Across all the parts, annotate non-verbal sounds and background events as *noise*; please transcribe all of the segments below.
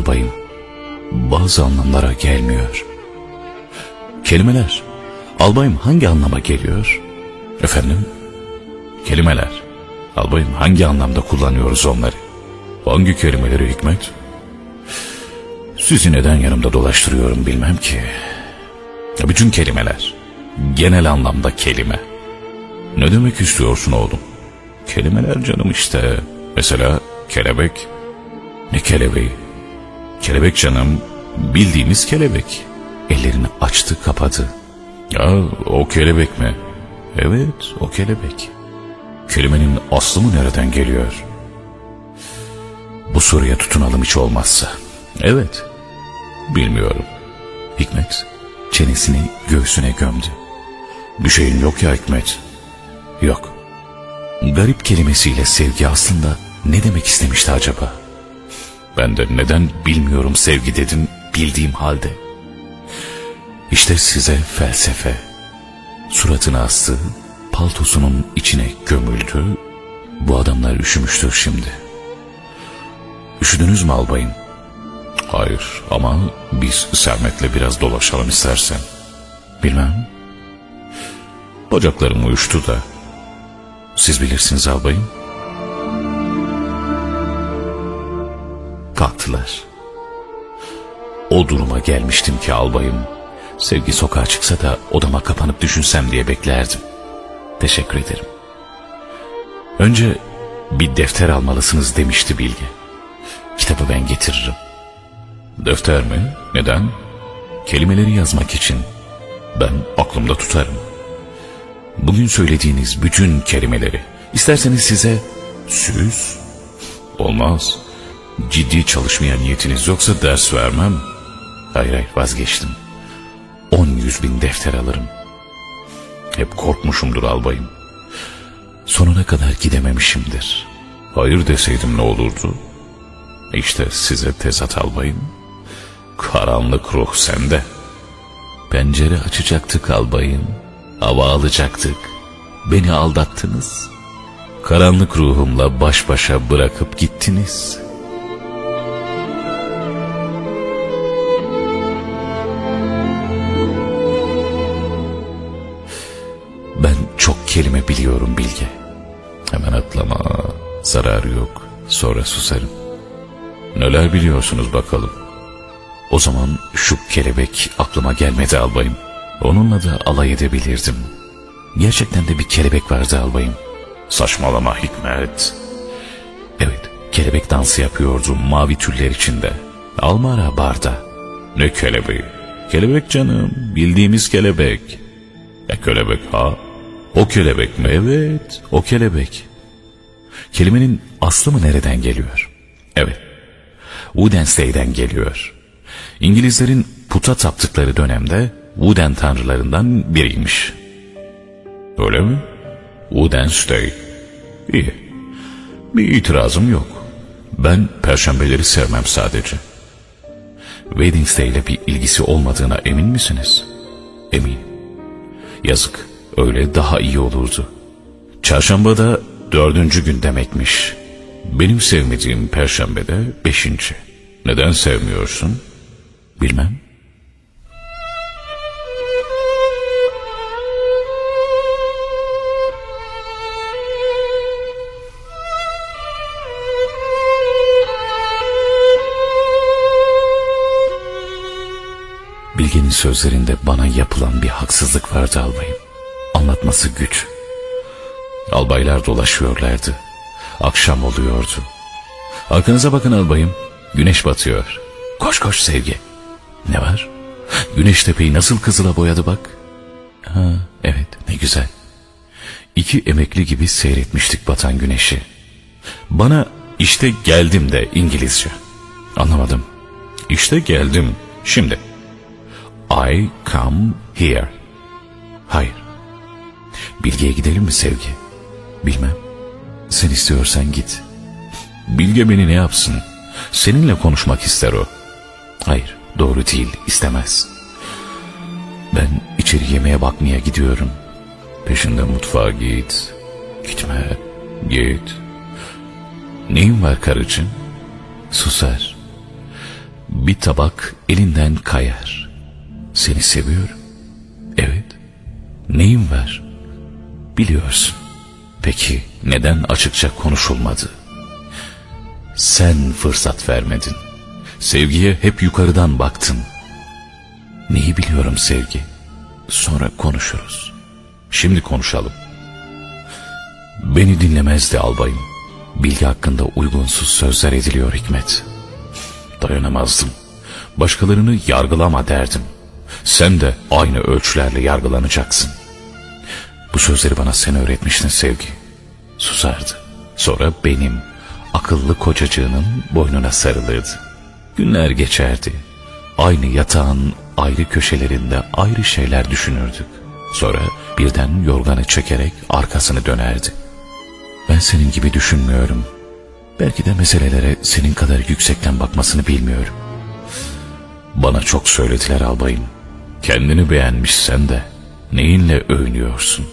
Albayım bazı anlamlara gelmiyor. Kelimeler albayım hangi anlama geliyor? Efendim? Kelimeler albayım hangi anlamda kullanıyoruz onları? Hangi kelimeleri hikmet? Sizi neden yanımda dolaştırıyorum bilmem ki. Bütün kelimeler. Genel anlamda kelime. Ne demek istiyorsun oğlum? Kelimeler canım işte. Mesela kelebek. Ne kelebeği? Kelebek canım. Bildiğimiz kelebek. Ellerini açtı kapadı. Ya o kelebek mi? Evet o kelebek. Kelimenin aslı mı nereden geliyor? Bu soruya tutunalım hiç olmazsa. Evet. Bilmiyorum. Hikmet çenesini göğsüne gömdü. Bir şeyin yok ya Hikmet. Yok. Garip kelimesiyle sevgi aslında ne demek istemişti acaba? Ben de neden bilmiyorum sevgi dedim bildiğim halde. İşte size felsefe. Suratını astı, paltosunun içine gömüldü. Bu adamlar üşümüştür şimdi. Üşüdünüz mü albayım? Hayır ama biz Sermet'le biraz dolaşalım istersen. Bilmem. Bacaklarım uyuştu da. Siz bilirsiniz albayım. Kalktılar. O duruma gelmiştim ki albayım. Sevgi sokağa çıksa da odama kapanıp düşünsem diye beklerdim. Teşekkür ederim. Önce bir defter almalısınız demişti Bilge. Kitabı ben getiririm. Defter mi? Neden? Kelimeleri yazmak için. Ben aklımda tutarım. Bugün söylediğiniz bütün kelimeleri isterseniz size süs olmaz. Ciddi çalışmaya niyetiniz yoksa ders vermem. Hayır hayır vazgeçtim. On yüz bin defter alırım. Hep korkmuşumdur albayım. Sonuna kadar gidememişimdir. Hayır deseydim ne olurdu? İşte size tezat albayım. Karanlık ruh sende. Pencere açacaktık albayım. Hava alacaktık. Beni aldattınız. Karanlık ruhumla baş başa bırakıp gittiniz. Kelime biliyorum Bilge. Hemen atlama. Zararı yok. Sonra susarım. Neler biliyorsunuz bakalım. O zaman şu kelebek aklıma gelmedi albayım. Onunla da alay edebilirdim. Gerçekten de bir kelebek vardı albayım. Saçmalama Hikmet. Evet, kelebek dansı yapıyordu mavi tüller içinde. Almara barda. Ne kelebeği? Kelebek canım, bildiğimiz kelebek. Ne kelebek ha? O kelebek mi? Evet, o kelebek. Kelimenin aslı mı nereden geliyor? Evet, Wodenstey'den geliyor. İngilizlerin puta taptıkları dönemde Wooden tanrılarından biriymiş. Öyle mi? Wodenstey. İyi. Bir itirazım yok. Ben perşembeleri sevmem sadece. Wednesday ile bir ilgisi olmadığına emin misiniz? Emin. Yazık. Öyle daha iyi olurdu. Çarşamba da dördüncü gün demekmiş. Benim sevmediğim perşembede beşinci. Neden sevmiyorsun? Bilmem. Bilge'nin sözlerinde bana yapılan bir haksızlık vardı albayım. Anlatması güç. Albaylar dolaşıyorlardı. Akşam oluyordu. Arkanıza bakın albayım. Güneş batıyor. Koş koş sevgi. Ne var? Güneş tepeyi nasıl kızıla boyadı bak. Ha, evet ne güzel. İki emekli gibi seyretmiştik batan güneşi. Bana işte geldim de İngilizce. Anlamadım. İşte geldim. Şimdi. I come here. Hayır. Bilge'ye gidelim mi sevgi? Bilmem. Sen istiyorsan git. Bilge beni ne yapsın? Seninle konuşmak ister o. Hayır, doğru değil, istemez. Ben içeri yemeğe bakmaya gidiyorum. Peşinde mutfağa git. Gitme, git. Neyin var karıcığım? Susar. bir tabak elinden kayar. Seni seviyorum. Evet. Neyim var? Biliyorsun. Peki neden açıkça konuşulmadı? Sen fırsat vermedin. Sevgiye hep yukarıdan baktın. Neyi biliyorum sevgi? Sonra konuşuruz. Şimdi konuşalım. Beni dinlemezdi albayım. Bilgi hakkında uygunsuz sözler ediliyor Hikmet. Dayanamazdım. Başkalarını yargılama derdim. Sen de aynı ölçülerle yargılanacaksın. Bu sözleri bana sen öğretmiştin sevgi. Susardı. Sonra benim akıllı kocacığının boynuna sarılırdı. Günler geçerdi. Aynı yatağın ayrı köşelerinde ayrı şeyler düşünürdük. Sonra birden yorganı çekerek arkasını dönerdi. Ben senin gibi düşünmüyorum. Belki de meselelere senin kadar yüksekten bakmasını bilmiyorum. Bana çok söylediler albayım. Kendini beğenmişsen de neyinle övünüyorsun?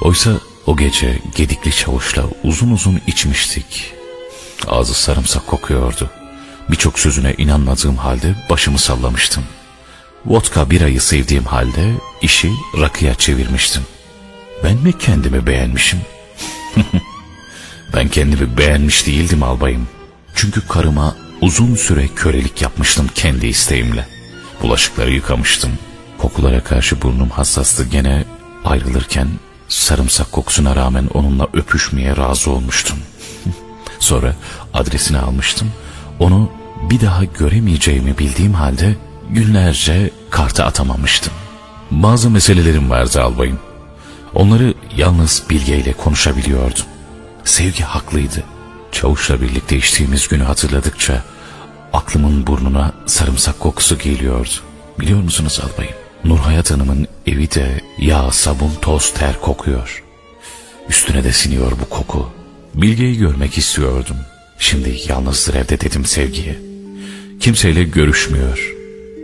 Oysa o gece gedikli çavuşla uzun uzun içmiştik. Ağzı sarımsak kokuyordu. Birçok sözüne inanmadığım halde başımı sallamıştım. Vodka birayı sevdiğim halde işi rakıya çevirmiştim. Ben mi kendimi beğenmişim? *laughs* ben kendimi beğenmiş değildim albayım. Çünkü karıma uzun süre kölelik yapmıştım kendi isteğimle. Bulaşıkları yıkamıştım. Kokulara karşı burnum hassastı gene ayrılırken sarımsak kokusuna rağmen onunla öpüşmeye razı olmuştum. *laughs* Sonra adresini almıştım. Onu bir daha göremeyeceğimi bildiğim halde günlerce karta atamamıştım. Bazı meselelerim vardı albayım. Onları yalnız Bilge ile konuşabiliyordum. Sevgi haklıydı. Çavuşla birlikte içtiğimiz günü hatırladıkça aklımın burnuna sarımsak kokusu geliyordu. Biliyor musunuz albayım? Nurhayat Hanım'ın evi de yağ, sabun, toz, ter kokuyor. Üstüne de siniyor bu koku. Bilge'yi görmek istiyordum. Şimdi yalnızdır evde dedim sevgiye. Kimseyle görüşmüyor.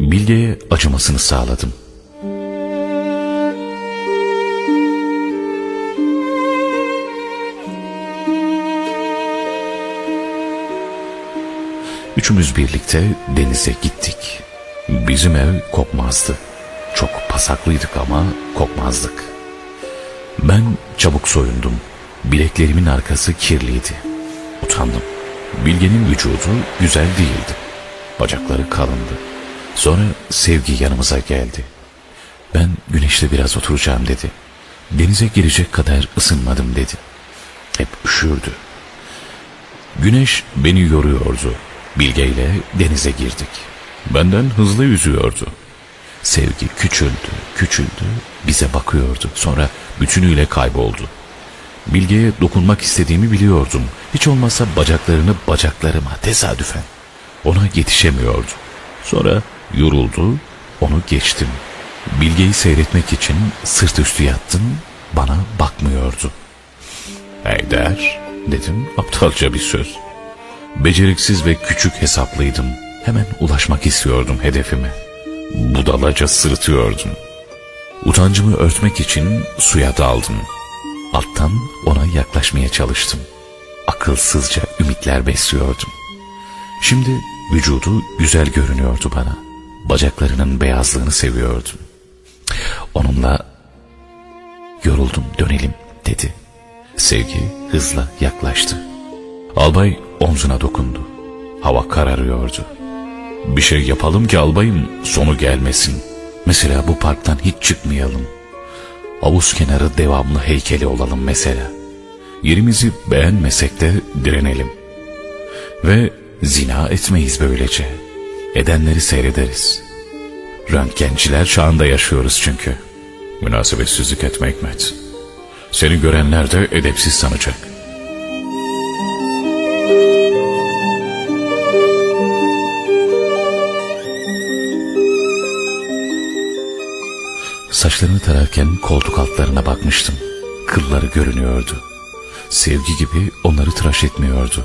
Bilge'ye acımasını sağladım. Üçümüz birlikte denize gittik. Bizim ev kokmazdı. Çok pasaklıydık ama kokmazdık. Ben çabuk soyundum. Bileklerimin arkası kirliydi. Utandım. Bilge'nin vücudu güzel değildi. Bacakları kalındı. Sonra Sevgi yanımıza geldi. Ben güneşte biraz oturacağım dedi. Denize girecek kadar ısınmadım dedi. Hep üşürdü. Güneş beni yoruyordu. Bilge ile denize girdik. Benden hızlı yüzüyordu. Sevgi küçüldü, küçüldü, bize bakıyordu. Sonra bütünüyle kayboldu. Bilge'ye dokunmak istediğimi biliyordum. Hiç olmazsa bacaklarını bacaklarıma tesadüfen. Ona yetişemiyordu. Sonra yoruldu, onu geçtim. Bilge'yi seyretmek için sırt üstü yattım, bana bakmıyordu. Eder, dedim aptalca bir söz. Beceriksiz ve küçük hesaplıydım. Hemen ulaşmak istiyordum hedefime. Budalaca sırıtıyordum. Utancımı örtmek için suya daldım. Alttan ona yaklaşmaya çalıştım. Akılsızca ümitler besliyordum. Şimdi vücudu güzel görünüyordu bana. Bacaklarının beyazlığını seviyordum. Onunla yoruldum dönelim dedi. Sevgi hızla yaklaştı. Albay omzuna dokundu. Hava kararıyordu. Bir şey yapalım ki albayım sonu gelmesin. Mesela bu parktan hiç çıkmayalım. Havuz kenarı devamlı heykeli olalım mesela. Yerimizi beğenmesek de direnelim. Ve zina etmeyiz böylece. Edenleri seyrederiz. Röntgenciler çağında yaşıyoruz çünkü. Münasebetsizlik etme Hikmet. Seni görenler de edepsiz sanacak. Saçlarını tararken koltuk altlarına bakmıştım. Kılları görünüyordu. Sevgi gibi onları tıraş etmiyordu.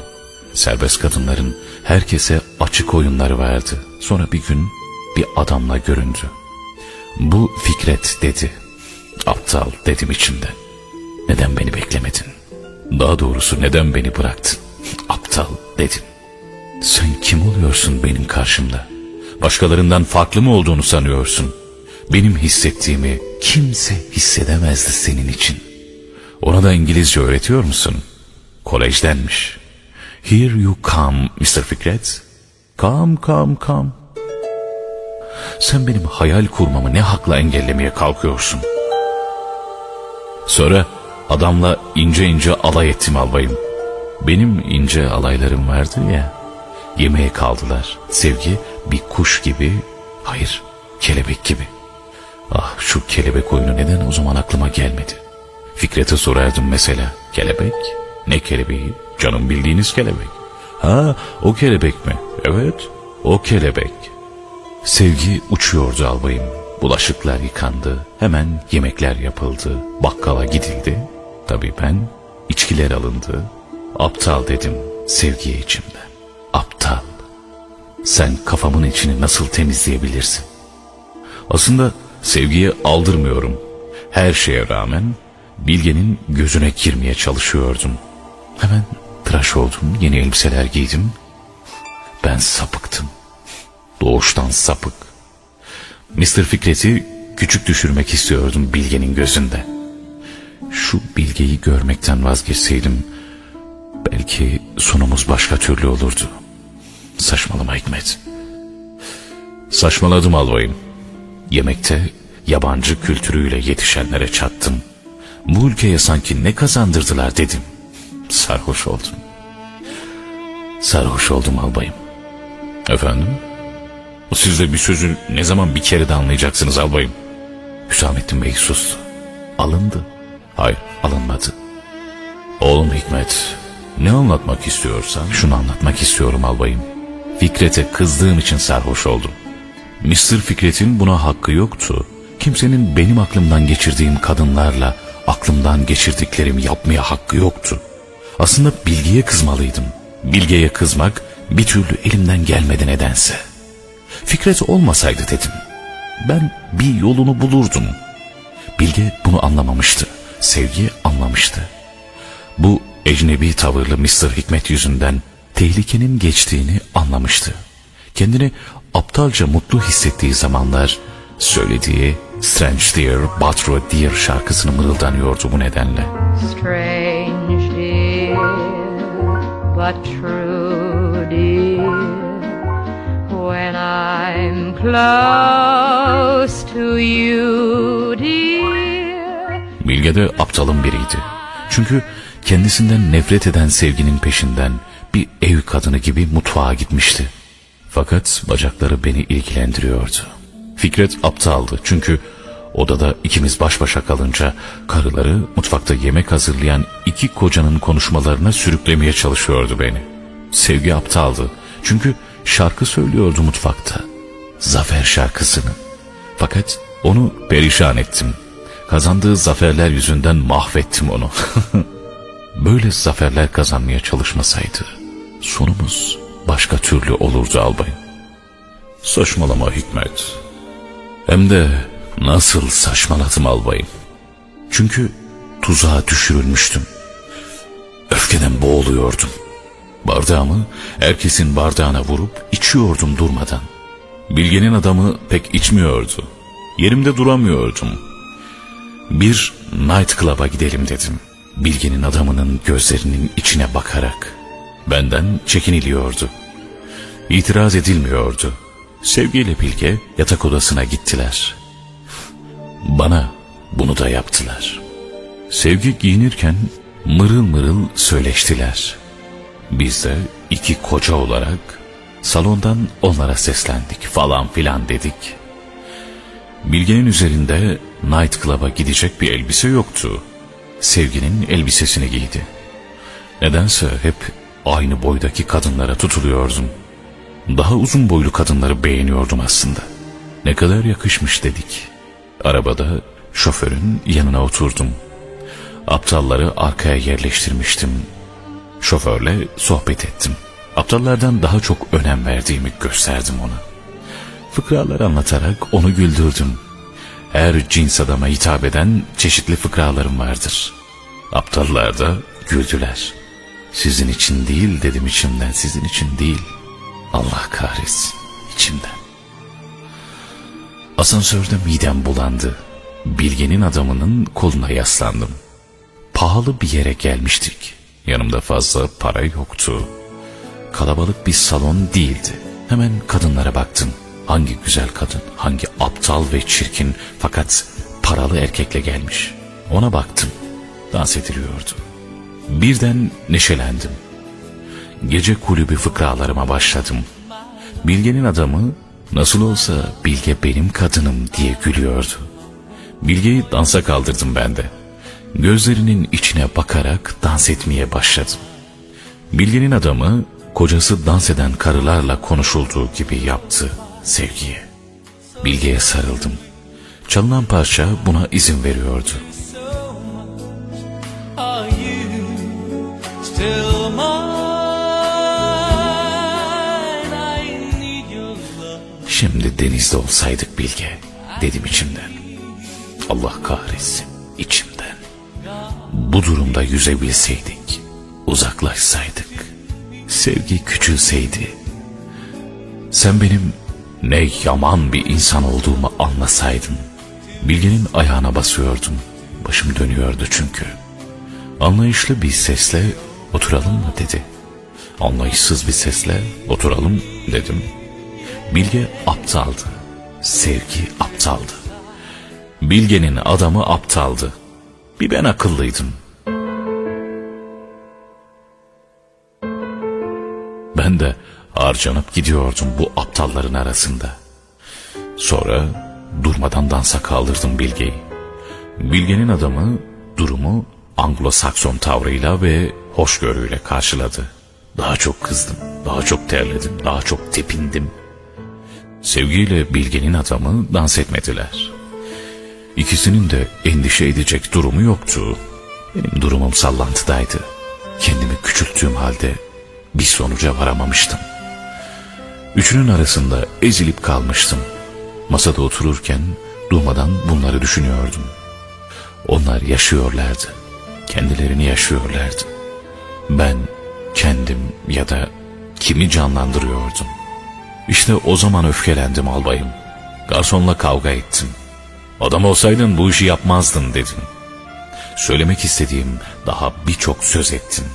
Serbest kadınların herkese açık oyunları vardı. Sonra bir gün bir adamla göründü. Bu Fikret dedi. Aptal dedim içimden. Neden beni beklemedin? Daha doğrusu neden beni bıraktın? Aptal dedim. Sen kim oluyorsun benim karşımda? Başkalarından farklı mı olduğunu sanıyorsun? Benim hissettiğimi kimse hissedemezdi senin için. Ona da İngilizce öğretiyor musun? Kolejdenmiş. Here you come Mr. Fikret. Come come come. Sen benim hayal kurmamı ne hakla engellemeye kalkıyorsun? Sonra adamla ince ince alay ettim albayım. Benim ince alaylarım vardı ya. Yemeğe kaldılar. Sevgi bir kuş gibi, hayır kelebek gibi. Ah şu kelebek oyunu neden o zaman aklıma gelmedi? Fikret'e sorardım mesela. Kelebek? Ne kelebeği? Canım bildiğiniz kelebek. Ha o kelebek mi? Evet o kelebek. Sevgi uçuyordu albayım. Bulaşıklar yıkandı. Hemen yemekler yapıldı. Bakkala gidildi. Tabii ben içkiler alındı. Aptal dedim sevgiye içimde. Aptal. Sen kafamın içini nasıl temizleyebilirsin? Aslında sevgiye aldırmıyorum. Her şeye rağmen Bilge'nin gözüne girmeye çalışıyordum. Hemen tıraş oldum, yeni elbiseler giydim. Ben sapıktım. Doğuştan sapık. Mr. Fikret'i küçük düşürmek istiyordum Bilge'nin gözünde. Şu Bilge'yi görmekten vazgeçseydim belki sonumuz başka türlü olurdu. Saçmalama Hikmet. Saçmaladım albayım. Yemekte yabancı kültürüyle yetişenlere çattım. Bu ülkeye sanki ne kazandırdılar dedim. Sarhoş oldum. Sarhoş oldum albayım. Efendim? Siz de bir sözü ne zaman bir kere de anlayacaksınız albayım. Hüsamettin Bey sustu. Alındı. Hayır alınmadı. Oğlum Hikmet ne anlatmak istiyorsan şunu anlatmak istiyorum albayım. Fikret'e kızdığım için sarhoş oldum. Mr. Fikret'in buna hakkı yoktu. Kimsenin benim aklımdan geçirdiğim kadınlarla aklımdan geçirdiklerimi yapmaya hakkı yoktu. Aslında Bilge'ye kızmalıydım. Bilge'ye kızmak bir türlü elimden gelmedi nedense. Fikret olmasaydı dedim. Ben bir yolunu bulurdum. Bilge bunu anlamamıştı. Sevgi anlamıştı. Bu ecnebi tavırlı Mr. Hikmet yüzünden tehlikenin geçtiğini anlamıştı. Kendini aptalca mutlu hissettiği zamanlar söylediği Strange Dear, Butro Dear şarkısını mırıldanıyordu bu nedenle. Strange dear, but true dear, when I'm close to you dear. Bilge de aptalın biriydi. Çünkü kendisinden nefret eden sevginin peşinden bir ev kadını gibi mutfağa gitmişti. Fakat bacakları beni ilgilendiriyordu. Fikret aptaldı çünkü odada ikimiz baş başa kalınca karıları mutfakta yemek hazırlayan iki kocanın konuşmalarına sürüklemeye çalışıyordu beni. Sevgi aptaldı çünkü şarkı söylüyordu mutfakta. Zafer şarkısını. Fakat onu perişan ettim. Kazandığı zaferler yüzünden mahvettim onu. *laughs* Böyle zaferler kazanmaya çalışmasaydı sonumuz başka türlü olurdu albayım. Saçmalama Hikmet. Hem de nasıl saçmaladım albayım. Çünkü tuzağa düşürülmüştüm. Öfkeden boğuluyordum. Bardağımı herkesin bardağına vurup içiyordum durmadan. Bilgenin adamı pek içmiyordu. Yerimde duramıyordum. Bir night club'a gidelim dedim. Bilgenin adamının gözlerinin içine bakarak. Benden çekiniliyordu. İtiraz edilmiyordu. Sevgiyle Bilge yatak odasına gittiler. Bana bunu da yaptılar. Sevgi giyinirken mırıl mırıl söyleştiler. Biz de iki koca olarak salondan onlara seslendik falan filan dedik. Bilge'nin üzerinde night club'a gidecek bir elbise yoktu. Sevginin elbisesini giydi. Nedense hep aynı boydaki kadınlara tutuluyordum. Daha uzun boylu kadınları beğeniyordum aslında. Ne kadar yakışmış dedik. Arabada şoförün yanına oturdum. Aptalları arkaya yerleştirmiştim. Şoförle sohbet ettim. Aptallardan daha çok önem verdiğimi gösterdim ona. Fıkralar anlatarak onu güldürdüm. Her cins adama hitap eden çeşitli fıkralarım vardır. Aptallar da güldüler. Sizin için değil dedim içimden, sizin için değil. Allah kahretsin içimden. Asansörde midem bulandı. Bilge'nin adamının koluna yaslandım. Pahalı bir yere gelmiştik. Yanımda fazla para yoktu. Kalabalık bir salon değildi. Hemen kadınlara baktım. Hangi güzel kadın, hangi aptal ve çirkin fakat paralı erkekle gelmiş. Ona baktım. Dans ediliyordu. Birden neşelendim. Gece kulübü fıkralarıma başladım. Bilge'nin adamı nasıl olsa Bilge benim kadınım diye gülüyordu. Bilge'yi dansa kaldırdım ben de. Gözlerinin içine bakarak dans etmeye başladım. Bilge'nin adamı kocası dans eden karılarla konuşulduğu gibi yaptı sevgiye. Bilge'ye sarıldım. Çalınan parça buna izin veriyordu. Still mine? I need your love. Şimdi denizde olsaydık Bilge dedim içimden. Allah kahretsin içimden. Bu durumda yüzebilseydik, uzaklaşsaydık, sevgi küçülseydi. Sen benim ne yaman bir insan olduğumu anlasaydın. Bilge'nin ayağına basıyordum. Başım dönüyordu çünkü. Anlayışlı bir sesle oturalım mı dedi. Anlayışsız bir sesle oturalım dedim. Bilge aptaldı. Sevgi aptaldı. Bilge'nin adamı aptaldı. Bir ben akıllıydım. Ben de harcanıp gidiyordum bu aptalların arasında. Sonra durmadan dansa kaldırdım Bilge'yi. Bilge'nin adamı durumu Anglo-Sakson tavrıyla ve hoşgörüyle karşıladı. Daha çok kızdım, daha çok terledim, daha çok tepindim. Sevgiyle Bilge'nin adamı dans etmediler. İkisinin de endişe edecek durumu yoktu. Benim durumum sallantıdaydı. Kendimi küçülttüğüm halde bir sonuca varamamıştım. Üçünün arasında ezilip kalmıştım. Masada otururken durmadan bunları düşünüyordum. Onlar yaşıyorlardı. Kendilerini yaşıyorlardı. Ben kendim ya da kimi canlandırıyordum. İşte o zaman öfkelendim albayım. Garsonla kavga ettim. Adam olsaydın bu işi yapmazdın dedim. Söylemek istediğim daha birçok söz ettim.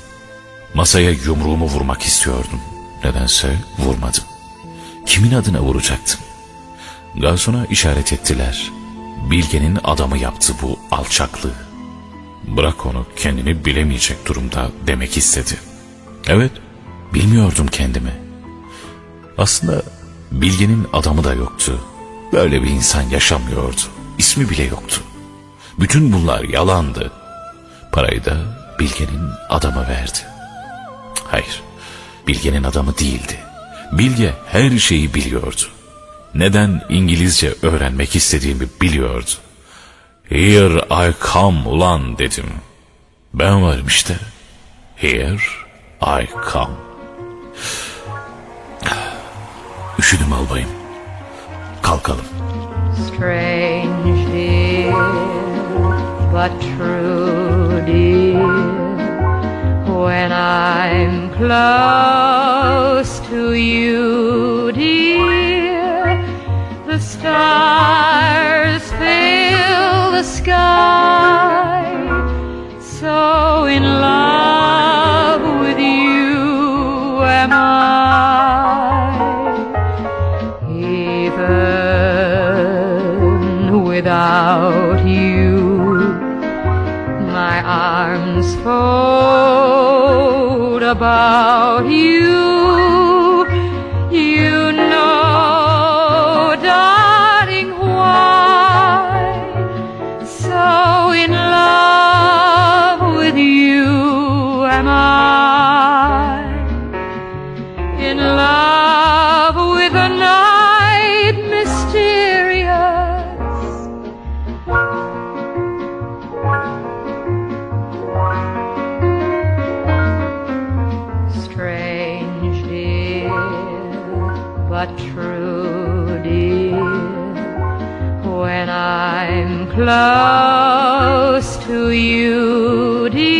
Masaya yumruğumu vurmak istiyordum. Nedense vurmadım. Kimin adına vuracaktım? Garsona işaret ettiler. Bilge'nin adamı yaptı bu alçaklığı. Bırak onu kendini bilemeyecek durumda demek istedi. Evet, bilmiyordum kendimi. Aslında Bilge'nin adamı da yoktu. Böyle bir insan yaşamıyordu. İsmi bile yoktu. Bütün bunlar yalandı. Parayı da Bilge'nin adamı verdi. Hayır, Bilge'nin adamı değildi. Bilge her şeyi biliyordu. Neden İngilizce öğrenmek istediğimi biliyordu. Here I come ulan dedim. Ben varım işte. Here I come. Üşüdüm albayım. Kalkalım. Strange but true dear. When I'm close to you, dear, the stars sky. So in love with you am I. Even without you, my arms fold about you. You but true, dear. When I'm close to you, dear.